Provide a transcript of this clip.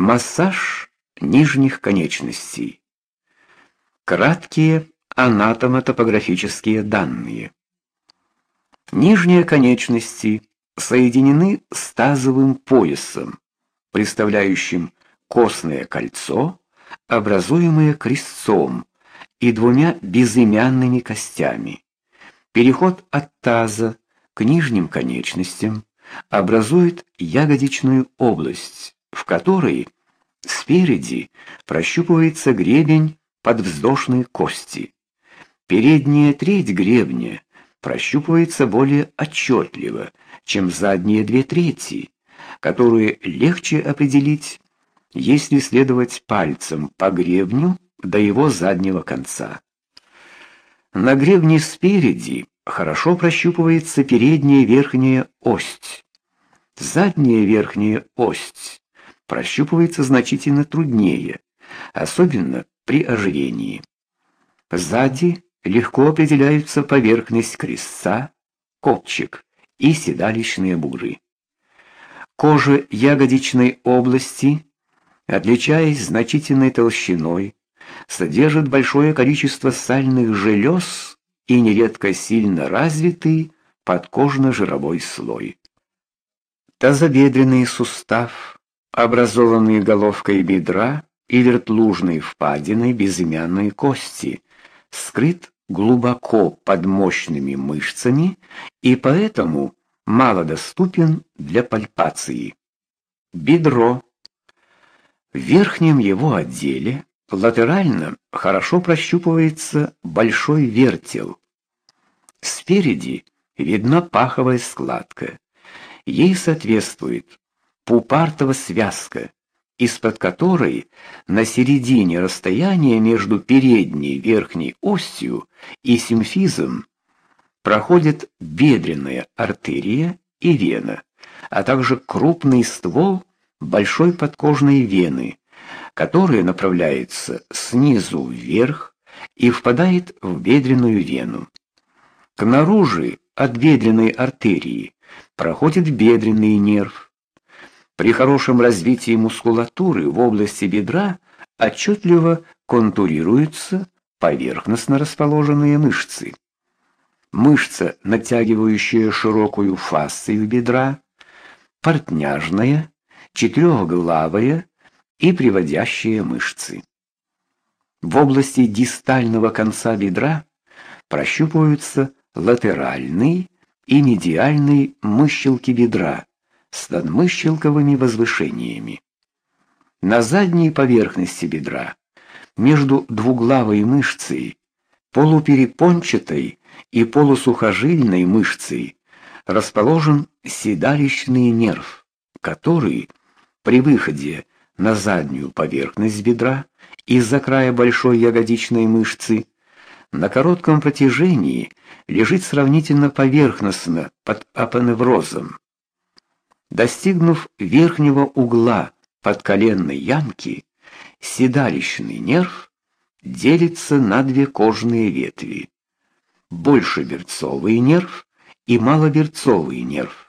Массаж нижних конечностей. Краткие анатомо-топографические данные. Нижние конечности соединены с тазовым поясом, представляющим костное кольцо, образуемое крестцом и двумя безымянными костями. Переход от таза к нижним конечностям образует ягодичную область, в которой спереди прощупывается гребень подвздошной кости. Передняя треть гребня прощупывается более отчетливо, чем задние две трети, которые легче определить, если следовать пальцем по гребню до его заднего конца. На гребне спереди хорошо прощупывается передняя верхняя ось. Задняя верхняя ось прощупывается значительно труднее, особенно при ожирении. Сзади легко определяются поверхность крестца, копчик и седалищные бугры. Кожа ягодичной области, отличаясь значительной толщиной, содержит большое количество сальных желез и нередко сильно развитый подкожно-жировой слой. Тазобедренный сустав, образованный головкой бедра и вертлужной впадиной безымянной кости, скрыт глубоко под мощными мышцами и поэтому мало доступен для пальпации. Бедро в верхнем его отделе латерально хорошо прощупывается большой вертел. Спереди видна паховая складка. Ей соответствует пупартова связка, из-под которой на середине расстояния между передней верхней осью и симфизом проходит бедренная артерия и вена, а также крупный ствол большой подкожной вены, которая направляется снизу вверх и впадает в бедренную вену. К наружу от бедренной артерии проходит бедренный нерв, при хорошем развитии мускулатуры в области бедра отчетливо контурируются поверхностно расположенные мышцы. Мышца, натягивающая широкую фасцию бедра, портняжная, четырехглавая и приводящие мышцы. В области дистального конца бедра прощупываются латеральные и медиальные мыщелки бедра, с надмыщелковыми возвышениями. На задней поверхности бедра, между двуглавой мышцей, полуперепончатой и полусухожильной мышцей, расположен седалищный нерв, который при выходе на заднюю поверхность бедра из-за края большой ягодичной мышцы на коротком протяжении лежит сравнительно поверхностно под апоневрозом. Достигнув верхнего угла подколенной ямки, седалищный нерв делится на две кожные ветви: большеберцовый нерв и малоберцовый нерв.